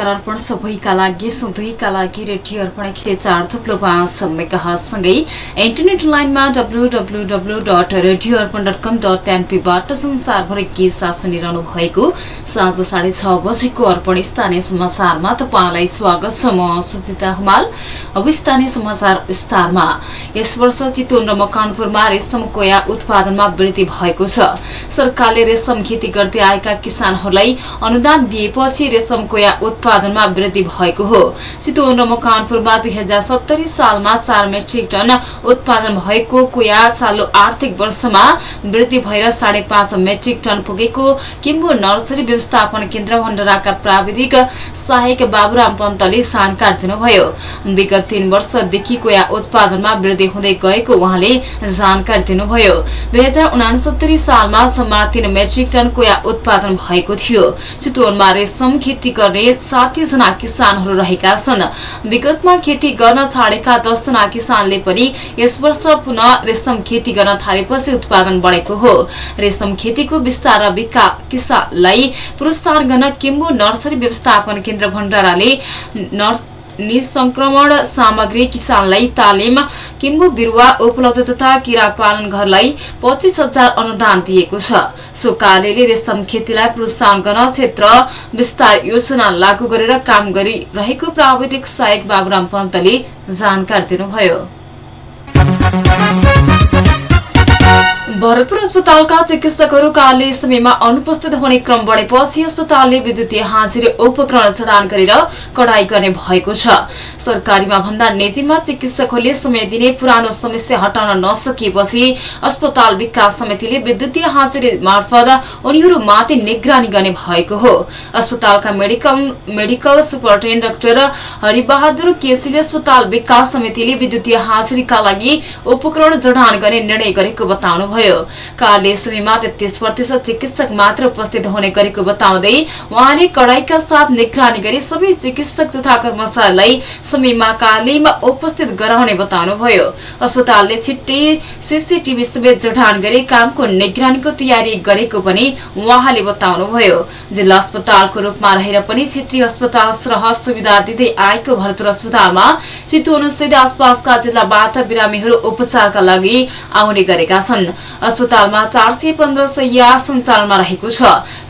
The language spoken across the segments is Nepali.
नमस्कार अर्पण सबैका लागि सधैँका लागि रेडियो अर्पण एक सय चार थुप्लो पाँच इन्टरनेट लाइनमा W W W dot radio Arpan dot com dot एनपीबाट संसारभरि के साथ सुनिरहनु भएको साँझ साढे छ बजेको अर्पण स्थानीय समाचारमा तपाईँलाई स्वागत छ म सुजिता हुमाल। अब स्थानीय समाचार विस्तारमा। यस वर्ष चितवन र मकानपुरमा रेशम कोया उत्पादनमा वृद्धि भएको छ। सरकारले रेशम खेती गर्दै आएका किसानहरूलाई अनुदान दिएपछि रेशम कोया उत्पादनमा वृद्धि भएको हो। चितवन र मकानपुरमा दुई हजार सत्तरी सालमा चार मेट्रिक टन उत्पादन भएको कोया चालु आर्थिक वर्षमा वृद्धि भएर साढे पाँच मेट्रिक टन पुगेको किम्बु नर्सरी व्यवस्थापन केन्द्र भण्डाराका प्राविधिक सहायक बाबुराम पन्तले जानकारी दिनुभयो। विगत तीन वर्षदेखि कोया उत्पादनमा वृद्धि हुँदै गएको उहाँले जानकारी दिनुभयो। दुई हजार उनासत्तरी सालमा सम्म तीन मेट्रिक टन कोया उत्पादन भएको थियो। चितवनमा रेशम खेती गर्ने साठी जना किसानहरू रहेका छन्। विगतमा खेती गर्न छाडेका दस जना किसानले पनि यस वर्ष पुनः रेशम खेती गर्न थालेपछि उत्पादन बढेको हो। रेशम खेतीको विस्तार र किसानलाई प्रोत्साहन गर्न किम्बु नर्सरी व्यवस्थापन केन्द्र भण्डाराले निसंक्रमण सामग्री किसानलाई तालिम किम्बु बिरुवा उपलब्ध तथा किरा पालन घरलाई पच्चिस हजार अनुदान दिएको छ। सो कार्यले रेशम खेतीलाई प्रोत्साहन गर्न क्षेत्र विस्तार योजना लागू गरेर काम गरिरहेको प्राविधिक सहायक बाबुराम पन्तले जानकारी दिनुभयो। भरतपुर अस्पतालका चिकित्सकहरू कालले समयमा अनुपस्थित हुने क्रम बढेपछि अस्पतालले विद्युतीय हाजिरी उपकरण जडान गरेर कडाई गर्ने भएको छ। सरकारीमा भन्दा निजीमा चिकित्सकहरूले समय दिने पुरानो समस्या हटाउन नसकिएपछि अस्पताल विकास समितिले विद्युतीय हाजिरी मार्फत उनीहरूमाथि निगरानी गर्ने भएको हो। अस्पतालका medical medical superintendent doctor Haribahadur केसीले अस्पताल विकास समितिले विद्युतीय हाजिरीका लागि उपकरण जडान गर्ने निर्णय गरेको बताउनुभयो। कार्य समयमा तेत्तीस प्रतिशत चिकित्सक मात्र उपस्थित हुने गरेको बताउँदै उहाँले कडाईका साथ निगरानी गरी सबै चिकित्सक तथा कर्मचारीलाई समयमा कार्यमा उपस्थित गराउने बताउनुभयो। अस्पतालले छिट्टै सीसीटीभी समेत जडान गरी कामको निगरानीको तयारी गरेको पनि उहाँले बताउनुभयो। जिल्ला अस्पतालको रूपमा रहेर पनि क्षेत्रीय अस्पताल सरह सुविधा दिँदै आएको भरतपुर अस्पतालमा चितवन सहित आसपासका जिल्लाबाट बिरामीहरू उपचारका लागि आउने गरेका छन्। अस्पतालमा चार सय पन्ध्र सय सञ्चालनमा रहेको छ।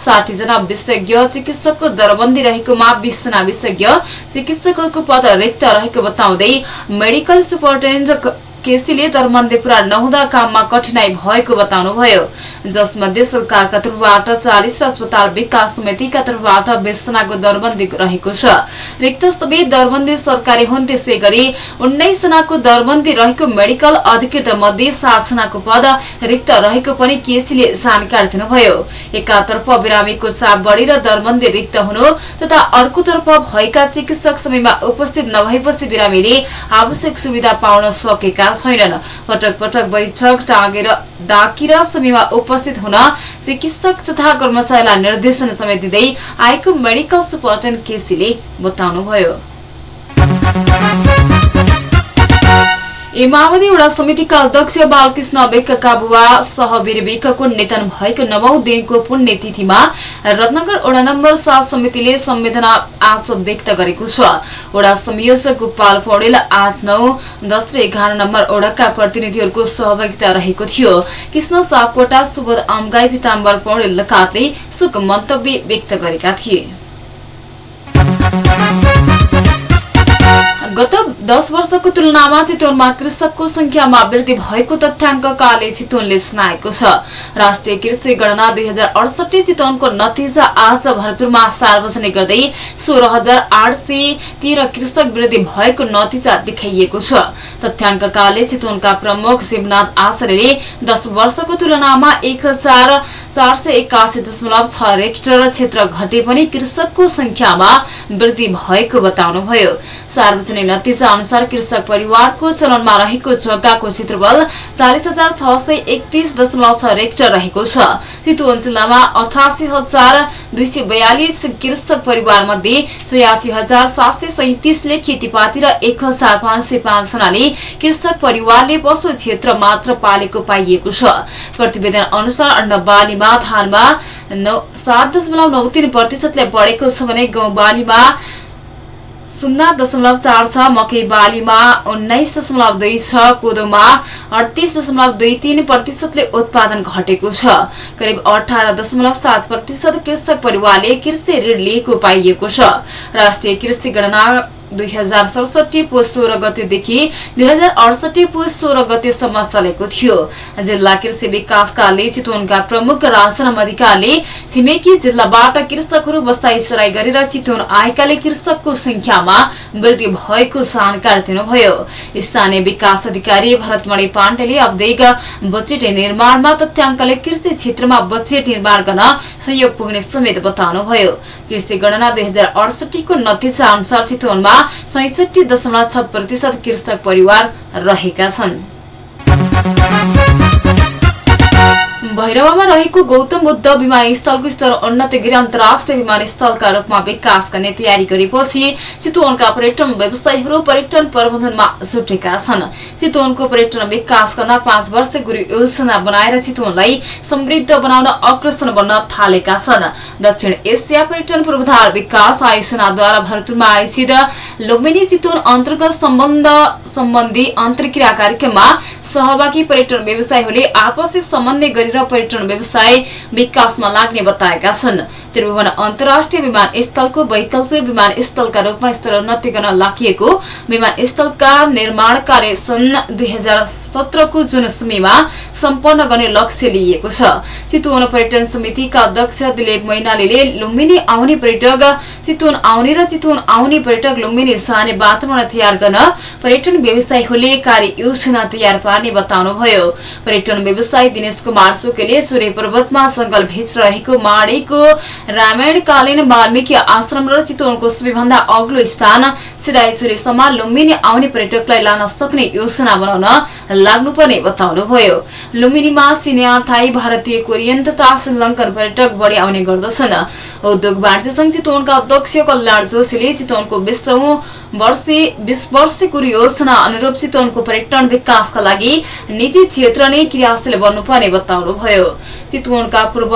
साठी जना विशेषज्ञ चिकित्सकको दरबन्दी रहेकोमा बीस जना विशेषज्ञ चिकित्सकहरूको पद रिक्त रहेको बताउँदै मेडिकल सुपरिन्टेन्डेन्ट केसीले दरबन्दी पूरा नहुँदा काममा कठिनाई भएको बताउनुभयो। जसमध्ये सरकारका तर्फबाट चालिस र अस्पताल विकास समितिका तर्फबाट बीसजनाको दरबन्दी रहेको छ। रिक्त सबै दरबन्दी सरकारी हुन् त्यसै गरी उन्नाइस जनाको दरबन्दी रहेको मेडिकल अधिकृत मध्ये सात जनाको पद रिक्त रहेको पनि केसीले जानकारी दिनुभयो। एकातर्फ बिरामीको चाप बढी र दरबन्दी रिक्त हुनु तथा अर्कोतर्फ भएका चिकित्सक समयमा उपस्थित नभएपछि बिरामीले आवश्यक सुविधा पाउन सकेका छैनन् पटक पटक बैठक टाँगेर डाकिर समयमा उपस्थित हुन चिकित्सक तथा कर्मचारीलाई निर्देशन समेत दिँदै आएको मेडिकल सुपरिन्टेन्डेन्ट केसीले बताउनुभयो। ए माओवादी वडा समितिका अध्यक्ष बालकृष्ण बेकका बुवा सहवीर बेकको निधन भएको नवौं दिनको पुण्यतिथिमा रत्नगर वडा नम्बर सात समितिले संवेदना आश व्यक्त गरेको छ। वडा संयोजक गोपाल पौडेल आठ नौ दस र एघार नम्बर वडाका प्रतिनिधिहरूको सहभागिता रहेको थियो। कृष्ण सापकोटा सुबोध अमगाई पिताम्बर पौडेल लगायतले सुक मन्तव्य व्यक्त गरेका थिए। गत दस वर्षको तुलनामा चितवनमा कृषकको संख्यामा वृद्धि भएको तथ्याङ्क काले चितवनले सुनाएको छ। राष्ट्रिय कृषि गणना दुई हजार अडसठी चितवनको नतिजा आज भरतपुरमा सार्वजनिक गर्दै सोह्र हजार आठ सय तेह्र कृषक वृद्धि भएको नतिजा देखाइएको छ। तथ्याङ्क काले चितवनका प्रमुख शिवनाथ आचार्यले दस वर्षको तुलनामा एक हजार चार सय दशमलव छ हेक्टर क्षेत्र घटे पनि कृषकको संख्यामा वृद्धि भएको बताउनुभयो। सार्वजनिक नतिजा अनुसार कृषक परिवारको चलनमा रहेको जग्गाको क्षेत्रफल चालिस हजार छ सय एकतिस दशमलव छ हेक्टर रहेको छ। चितवन जिल्लामा अठासी हजार दुई सय बयालिस कृषक परिवार मध्ये छयासी हजार सात सय सैतिसले खेतीपाती र एक हजार पाँच सय पाँचजनाले कृषक परिवारले पशु क्षेत्र मात्र पालेको पाइएको छ। प्रतिवेदन अनुसार अन्न बालीमा धानमा सात दशमलव नौ तीन प्रतिशतले बढेको छ भने गहुँ बालीमा शून्य दशमलव चार छ मकै बालीमा उन्नाइस दशमलव दुई छ कोदोमा अडतिस दशमलव दुई तीन प्रतिशतले उत्पादन घटेको छ। करिब अठार दशमलव सात प्रतिशत कृषक परिवारले कृषि ऋण लिएको पाइएको छ। राष्ट्रिय कृषि गणना दुई हजार सडसठी पुस सोह्र गतेदेखि दुई हजार अडसठी पुस सोह्र गतेसम्म चलेको थियो। जिल्ला कृषि विकासकाले चितवनका प्रमुख राजराम अधिकारीले छिमेकी जिल्लाबाट कृषकहरू बसाई सराई गरेर चितवन आएकाले कृषकको संख्यामा वृद्धि भएको जानकारी दिनुभयो। स्थानीय विकास अधिकारी भरतमणि पाण्डेले अवधेक बजेट निर्माणमा तथ्याङ्कले कृषि क्षेत्रमा बजेट निर्माण गर्न सहयोग पुग्ने समेत बताउनुभयो। कृषि गणना दुई हजार अडसठीको नतिजा अनुसार चितवनमा छैसठी दशमलव छ प्रतिशत कृषक परिवार रहेका छन्। भैरवामा रहेको गौतम बुद्ध विमानस्थलको स्तर उन्नति गरी अन्तर्राष्ट्रिय विमानस्थलका रूपमा विकास गर्ने तयारी गरेपछि चितवनका पर्यटन व्यवसायीहरू पर्यटन प्रबन्धनमा जुटेका छन्। चितवनको पर्यटन विकास गर्न पाँच वर्ष गुरु योजना बनाएर चितवनलाई समृद्ध बनाउन अग्रसर बन्न थालेका छन्। दक्षिण एसिया पर्यटन पूर्वाधार विकास आयोजनाद्वारा भरतपुरमा आयोजित लुम्बिनी चितवन अन्तर्गत सम्बन्ध सम्बन्धी अन्तर्क्रिया कार्यक्रममा सहभागी पर्यटन व्यवसायीहरूले आपसी समन्वय गरेर पर्यटन व्यवसाय विकासमा लाग्ने बताएका छन्। त्रिभुवन अन्तर्राष्ट्रिय विमानस्थलको वैकल्पिक विमानस्थलका रूपमा स्तरोन्नति गर्न लागि विमानस्थलका निर्माण कार्य सन् दुई सत्रको जुन समयमा सम्पन्न गर्ने लक्ष्य लिइएको छ। चितवन पर्यटन समितिका अध्यक्ष दिलीप मैनालीले लुम्बिनी आउने पर्यटक चितवन आउने र चितवन आउने पर्यटक लुम्बिनी जाने वातावरण तयार गर्न पर्यटन व्यवसायीहरूले कार्य योजना तयार पार्ने बताउनुभयो। पर्यटन व्यवसायी दिनेश कुमार सुकेले चुरे पर्वतमा जंगल भित्र रहेको माडेको रामायणकालीन वाल्मिकी आश्रम र चितवनको सबैभन्दा अग्लो स्थान सिराइचुरेसम्म लुम्बिनी आउने पर्यटकलाई लान सक्ने योजना बनाउन लाग्नुपर्ने बताउनुभयो। लुम्बिनीमा चिनिया थाई भारतीय कोरियन तथा श्रीलङ्कन पर्यटक बढी आउने गर्दछन्। उद्योग वाणिज्य संघ चितवनका अध्यक्ष कल्याण जोशीले चितवनको विश्वौं वर्षे बीस वर्ष गुरु योजना अनुरूप चितवनको पर्यटन विकासका लागि निजी क्षेत्र नै क्रियाशील बन्नुपर्ने बताउनुभयो। चितवनका पूर्व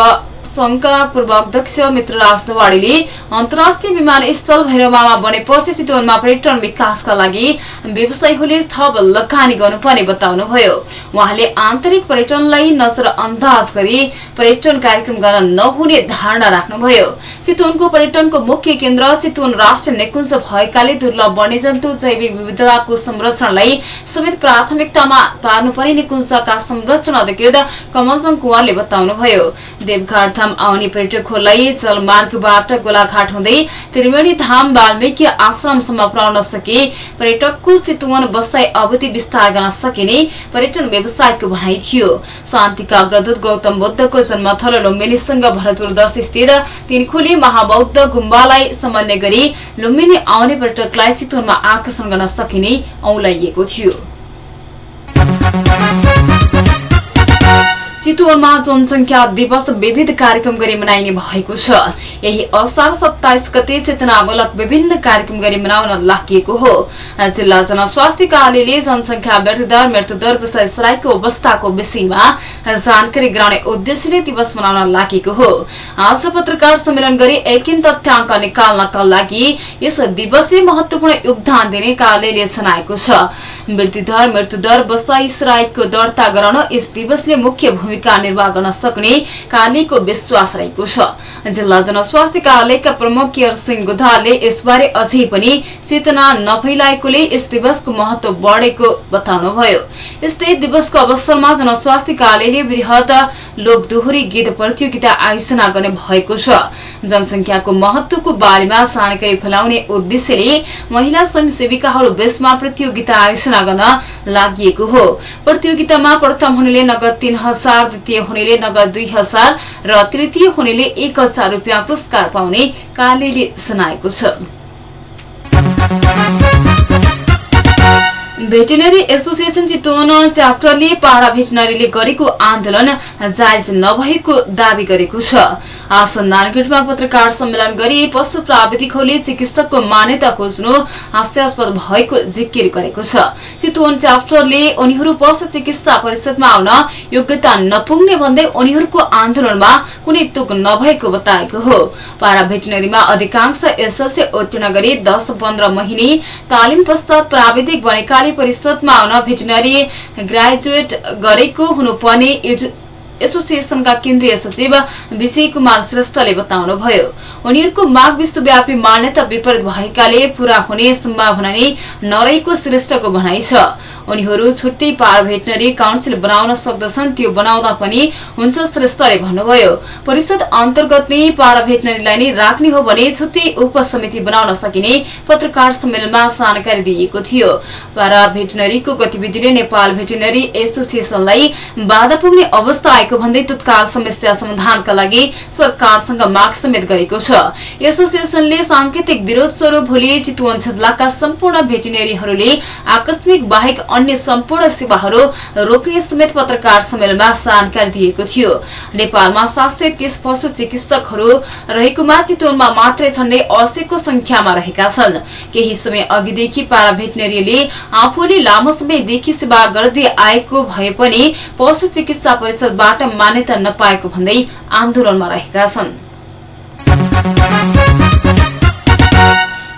संघका पूर्व अध्यक्ष मित्रराज दवाडीले अन्तर्राष्ट्रिय विमानस्थल भैरवामा बनेपछि चितवनमा पर्यटन विकासका लागि व्यवसायीहरूले थप लगानी गर्नुपर्ने बताउनुभयो। उहाँले आन्तरिक पर्यटनलाई नजर अन्दाज गरी पर्यटन कार्यक्रम गर्न नहुने धारणा राख्नुभयो। चितवनको पर्यटनको मुख्य केन्द्र चितवन राष्ट्रिय निकुञ्ज भएकाले दुर्लभ वन्यजन्तु जैविक विविधताको संरक्षणलाई समेत प्राथमिकतामा पार्नुपर्ने निकुञ्जका संरक्षण अधिकृत कमलजङ कुँवरले बताउनुभयो। देवघाट धाम आउने पर्यटकहरूलाई जलमार्गबाट गोलाघाट हुँदै त्रिवेणी धाम वाल्मिकी आश्रमसम्म पुर्याउन सके। पर्यटकको चितवन बसाई अवधि विस्तार गर्न सकिने पर्यटन व्यवसायको भनाइ थियो। शान्तिका अग्रदूत गौतम बुद्धको जन्मथलो लुम्बिनीसँग भरतपुर दश स्थित तिनखुली महाबौद्ध गुम्बालाई समन्वय गरी लुम्बिनी आउने पर्यटकलाई चितवनमा आकर्षण गर्न सकिने औलाइएको थियो। चितवनमा जनसङ्ख्या दिवस विविध कार्यक्रम गरी मनाइने भएको छ। यही असार सत्ताइस गते चेतनामूलक विभिन्न कार्यक्रम गरी मनाउन लागि हो। जिल्ला जनस्वास्थ्य कार्यालयले जनसङ्ख्या वृद्धि दर मृत्यु दर विषय सराईको अवस्थाको विषयमा जानकारी गराउने उद्देश्यले दिवस मनाउन लागेको हो। आज पत्रकार सम्मेलन गरी एकिन तथ्याङ्क निकाल्नका लागि यस दिवसले महत्वपूर्ण योगदान दिने कार्यालयले जनाएको छ। मृत्यु दर मृत्यु दर बसाई सराईको दर्ता गराउन यस दिवसले मुख्य भूमिका निर्वाह गर्न सक्ने कार्यालयको विश्वास रहेको छ। जिल्ला जनस्वास्थ्य कार्यालयका प्रमुख केयर सिंह गोधाले यसबारे अझै पनि चेतना नफैलाएकोले यस दिवसको महत्व बढेको बताउनुभयो। यस्तै दिवसको अवसरमा जनस्वास्थ्य कार्यालयले वृहत लोक दोहोरी गीत प्रतियोगिता आयोजना गर्ने भएको छ। जनसंख्याको महत्वको बारेमा जानकारी फैलाउने उद्देश्यले महिला स्वयंसेविकाहरू बीचमा प्रतियोगिता आयोजना गर्न लागि हो। प्रतियोगितामा प्रथम हुनेले नगद तीन हजार द्वितीय हुनेले नगद दुई हजार र तृतीय हुनेले एक हजार रुपियाँ पुरस्कार पाउने कार्यालयले जनाएको छ। भेटेनरी एसोसिएसन चितवन च्याप्टरले पारा भेटनरीले गरेको आन्दोलन जायज नभएको दावी गरेको छ। आज नारायणगढमा पत्रकार सम्मेलन गरी पशु प्राविधिकहरूले चिकित्सकको मान्यता खोज्नु हास्यास्पद भएको जिकिर गरेको छ। चितवन च्याप्टरले उनीहरू पशु चिकित्सा परिषदमा आउन योग्यता नपुग्ने भन्दै उनीहरूको आन्दोलनमा कुनै तुक नभएको बताएको हो। पारा भेटनरीमा अधिकांश एसएलसी उत्तीर्ण गरी दस पन्ध्र महिने तालिम पश्चात प्राविधिक बनेकाले परिषदमा आउन भेटनरी ग्रेजुएट गरेको हुनुपर्ने एसोसिएसनका केन्द्रीय सचिव विजय कुमार श्रेष्ठले बताउनुभयो। उनीहरूको माग विश्वव्यापी मान्यता विपरीत भएकाले पूरा हुने सम्भावना नै नरहेको श्रेष्ठको भनाइ छ। उनीहरू छुट्टै पार भेटनरी काउन्सिल बनाउन सक्दछन् त्यो बनाउँदा पनि हुन्छ श्रेष्ठले भन्नुभयो। परिषद अन्तर्गत नै पारा भेटनरीलाई नै राख्ने हो भने छुट्टै उपसमिति बनाउन सकिने पत्रकार सम्मेलनमा जानकारी दिइएको थियो। पारा भेटनरीको गतिविधिले नेपाल भेटनरी एसोसिएसनलाई बाधा पुग्ने अवस्था आएको भन्दै तत्काल समस्या समाधानका लागि सरकारसँग माग समेत गरेको छ। एसोसिएसनले सांकेतिक विरोध स्वरूप भोलि चितवन जिल्लाका सम्पूर्ण भेटिनेरीहरूले आकस्मिक बाहेक अन्य सम्पूर्ण सेवाहरू रोक्ने समेत पत्रकार सम्मेलनमा जानकारी दिएको थियो। नेपालमा सात सय तीस पशु चिकित्सकहरू रहेकोमा चितवनमा मात्रै झण्डै असीको संख्यामा रहेका छन्। केही समय अघिदेखि पारा भेटनेरीले आफूले लामो समयदेखि सेवा गर्दै आएको भए पनि पशु चिकित्सा परिषदबाट मान्यता नपाएको भन्दै आन्दोलनमा रहेका छन्।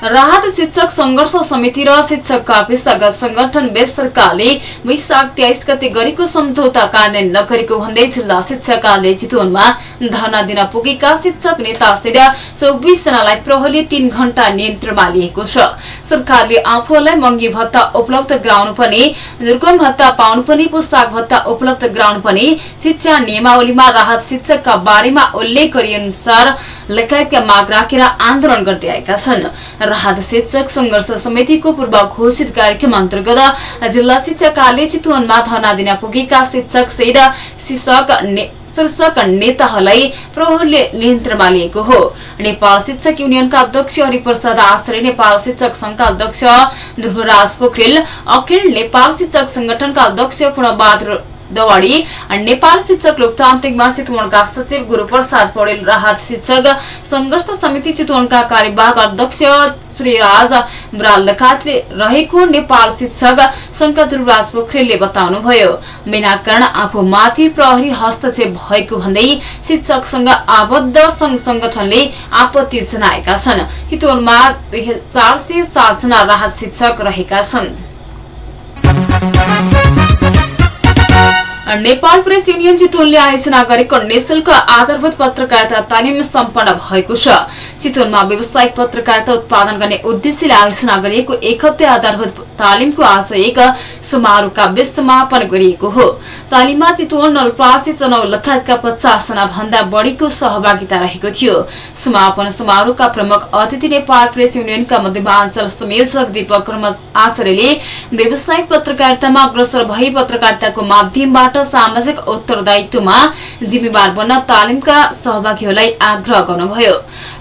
राहत शिक्षक संघर्ष समिति र शिक्षकका पेसागत संगठन बेस सरकारले वैशाख तेइस गते गरेको सम्झौता कार्यान्वयन नगरेको भन्दै जिल्ला शिक्षकले चितवनमा धरना दिन पुगेका शिक्षक नेतासित चौबिस जनालाई प्रहरीले तीन घण्टा नियन्त्रणमा लिएको छ। सरकारले आफूहरूलाई महँगी भत्ता उपलब्ध गराउनु पर्ने दुर्गम भत्ता पाउनु पर्ने पुस्तक भत्ता उपलब्ध गराउनु पर्ने शिक्षा नियमावलीमा राहत शिक्षकका बारेमा उल्लेख गरे अनुसार लगायतका माग राखेर आन्दोलन गर्दै आएका छन्। राहत शिक्षक संघर्ष समितिको पूर्व घोषित कार्यक्रम अन्तर्गत जिल्ला शिक्षा कार्य चितवनमा धरना दिन पुगेका शिक्षक सहित शिक्षक शीर्षक नेताहरूलाई प्रहरले नियन्त्रणमा लिएको हो। नेपाल शिक्षक युनियनका अध्यक्ष हरिप्रसाद आचार्य नेपाल शिक्षक संघका अध्यक्ष ध्रुवराज पोखरेल अखिल नेपाल शिक्षक संगठनका अध्यक्ष पूर्णबहादुर दवाडी नेपाल शिक्षक लोकतान्त्रिक चितवनका सचिव गुरूप्रसाद पौडेल राहत शिक्षक संघर्ष समिति चितवनका कार्यवाहक अध्यक्ष श्रीराज बराल लगायतले रहेको नेपाल शिक्षक संघका ध्रुवराज पोखरेलले बताउनुभयो। बिनाकरण आफूमाथि प्रहरी हस्तक्षेप भएको भन्दै शिक्षकसँग आबद्ध संघ संगठनले आपत्ति जनाएका छन्। चितवनमा चार सय सातजना राहत शिक्षक रहेका छन्। नेपाल प्रेस युनियन चितवनले आयोजना गरेको निशुल्क आधारभूत पत्रकारिता तालिम सम्पन्न भएको छ चितवनमा व्यावसायिक पत्रकारिता उत्पादन गर्ने उद्देश्यले आयोजना गरिएको एक हप्ते आधारभूत तालिमको आज एक समारोहका बीच समापन गरिएको हो तालिममा चितवन नलप्रासी तनौ लगायतका पचासजना भन्दा बढीको सहभागिता रहेको थियो समापन समारोहका प्रमुख अतिथि नेपाल प्रेस युनियनका मध्यमाञ्चल संयोजक दीपक आचार्यले व्यावसायिक पत्रकारितामा अग्रसर भई पत्रकारिताको माध्यमबाट सामाजिक उत्तरदायित्वमा जिम्मेवार बन्न तालिमका सहभागीहरूलाई आग्रह गर्नुभयो।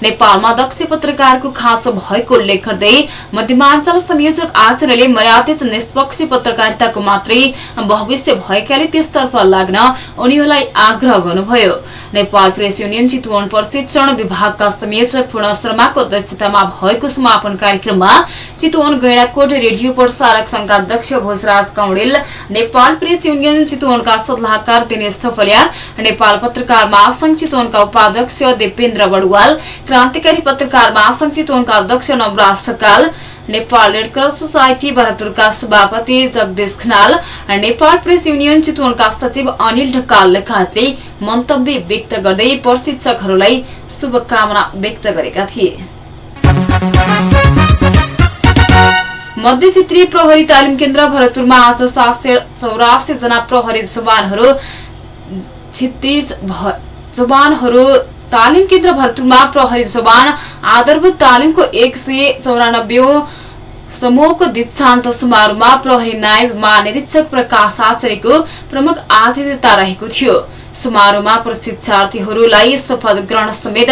नेपालमा दक्ष पत्रकारको खाँचो भएको उल्लेख गर्दै मध्यमाञ्चल संयोजक आचार्यले मर्यादित निष्पक्ष पत्रकारिताको मात्रै भविष्य भएकाले त्यसतर्फ लाग्न उनीहरूलाई आग्रह गर्नुभयो। नेपाल प्रेस युनियन चितवन प्रशिक्षण विभागका संयोजक पूर्ण शर्माको अध्यक्षतामा भएको समापन कार्यक्रममा चितवन गैडाकोट रेडियो प्रसारक संघका अध्यक्ष भोजराज कौडेल नेपाल प्रेस युनियन चितवन चितवनका सल्लाहकार दिनेश थपलिया नेपाल पत्रकार महासंघ चितवनका उपाध्यक्ष दिपेन्द्र बडुवाल क्रान्तिकारी पत्रकार महासंघ चितवनका अध्यक्ष Navraj Thakal Nepal red cross society भरतपुरका सभापति जगदेश खनाल नेपाल प्रेस युनियन चितवनका सचिव अनिल ढकाल लगायतले मन्तव्य व्यक्त गर्दै प्रशिक्षकहरूलाई शुभकामना व्यक्त गरेका थिए। मध्य क्षेत्रीय प्रहरी तालिम केन्द्र भरतपुरमा आज सात सय चौरासी जना प्रहरी जवानहरू जवानहरू तालिम केन्द्र भरतपुरमा प्रहरी जवान आधारभूत तालिमको एक सय चौरानब्बे समूहको दीक्षान्त समारोहमा प्रहरी नायब महानिरीक्षक प्रकाश आचार्यको प्रमुख आतिथ्यता रहेको थियो। समारोहमा प्रशिक्षार्थीहरूलाई शपथ ग्रहण समेत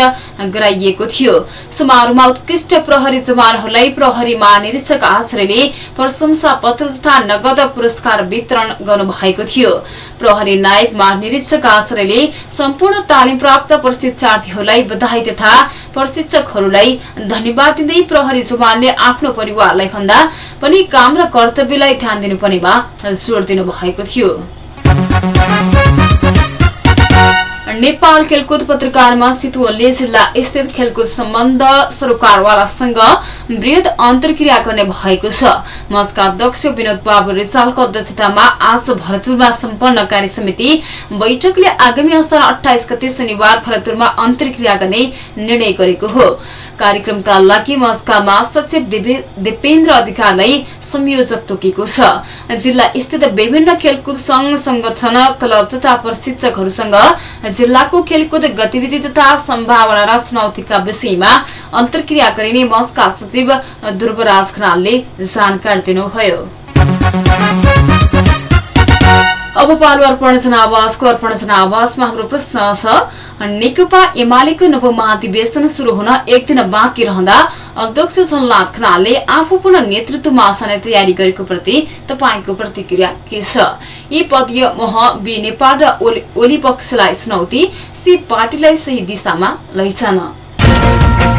गराइएको थियो। समारोहमा उत्कृष्ट प्रहरी जवानहरूलाई प्रहरी महानिरीक्षक आचार्यले प्रशंसा पत्र तथा नगद पुरस्कार वितरण गर्नुभएको थियो। प्रहरी नायब महानिरीक्षक आचार्यले सम्पूर्ण तालिम प्राप्त प्रशिक्षार्थीहरूलाई बधाई तथा प्रशिक्षकहरूलाई धन्यवाद दिँदै प्रहरी जवानले आफ्नो परिवारलाई भन्दा पनि काम र कर्तव्यलाई ध्यान दिनुपर्नेमा जोड़ दिनु भएको थियो। नेपाल खेलकुद पत्रकारमा चितवनले जिल्ला स्थित खेलकुद सम्बन्ध सरोकारवालासँग वृहत अन्तर्क्रिया गर्ने भएको छ मस्का अध्यक्ष विनोद बाबु रिसालको अध्यक्षतामा आज भरतपुरमा सम्पन्न कार्य समिति बैठकले आगामी असार अठाइस गते शनिबार भरतपुरमा अन्तर्क्रिया गर्ने निर्णय गरेको हो कार्यक्रमका लागि मस्का महासचिव दिपेन्द्र अधिकारीलाई संयोजक तोकेको छ। जिल्ला स्थित विभिन्न खेलकुद संघ संगठन क्लब तथा प्रशिक्षकहरूसँग जिल्लाको खेलकुद गतिविधि तथा सम्भावना र चुनौतीका विषयमा अन्तर्क्रिया गरिने मस्का सचिव ध्रुवराज खनालले जानकारी दिनुभयो। अब पालु अर्पण जनावासको अर्पण जनावासमा हाम्रो प्रश्न छ नेकपा एमालेको नव महाधिवेशन शुरू हुन एक दिन बाँकी रहँदा अध्यक्ष झलनाथ खनालले आफू पुनः नेतृत्वमा आसाने तयारी गरेको प्रति तपाईँको प्रतिक्रिया के छ? यी पदीय मोह बी नेपाल र ओली- पक्षलाई चुनौती सी पार्टीलाई सही दिशामा लैजान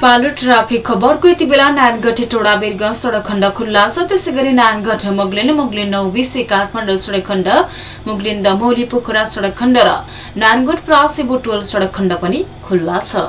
पालो ट्राफिक खबरको यति बेला नारायणगढ टोडा बेरगंज सडक खण्ड खुल्ला छ। त्यसै गरी नारायणगढ मुगलिन मुगलिन नौ बिसे काठमाडौँ सडक खण्ड मुगलिन दमौली पोखरा सडक खण्ड र नारायणगढ प्रासे बुटोल सडक खण्ड पनि खुल्ला छ।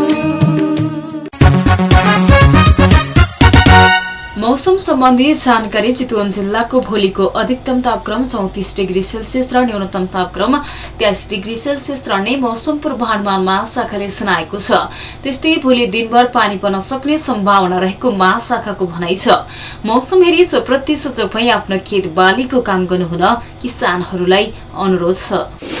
मौसम सम्बन्धी जानकारी चितवन जिल्लाको भोलिको अधिकतम तापक्रम चौतिस डिग्री सेल्सियस र न्यूनतम तापक्रम तेइस डिग्री सेल्सियस रहने मौसम पूर्वानुमान महाशाखाले सुनाएको छ। त्यस्तै भोलि दिनभर पानी पर्न सक्ने सम्भावना रहेको महाशाखाको भनाइ छ। मौसम हेरी स्वप्रति सजग भई आफ्नो खेत बालीको काम गर्नुहुन किसानहरूलाई अनुरोध छ।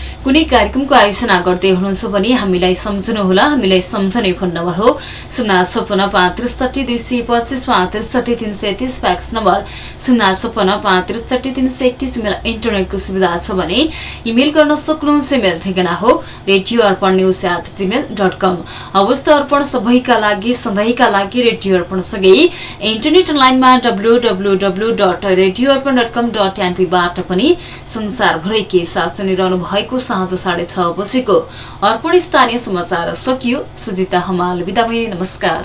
कुनै कार्यक्रमको आयोजना गर्दै हुनुहुन्छ भने हामीलाई सम्झनुहोला। हामीलाई सम्झने फोन नम्बर हो शून्य छपन्न पाँच त्रिसठी दुई सय पच्चिस पाँच त्रिसठी तिन सय तिस फ्याक्स नम्बर। शून्य छपन्न पाँच त्रिसठी तिन सय एकतिस इमेल इन्टरनेटको सुविधा छ भने इमेल गर्न सक्नुहुन्छ इमेल ठेगाना हो। Radio Arpan news at Gmail dot com अवस्था अर्पण सबैका लागि सधैँका लागि रेडियो अर्पणसँगै इन्टरनेट अनलाइनमा W W W dot radio Arpan dot com dot एनपीबाट पनि संसारभरै के साथ सुनिरहनु भएको साँझ साढे छ बजेको अर्पण स्थानीय समाचार सकियो। सुजिता हमाल बिदा नमस्कार।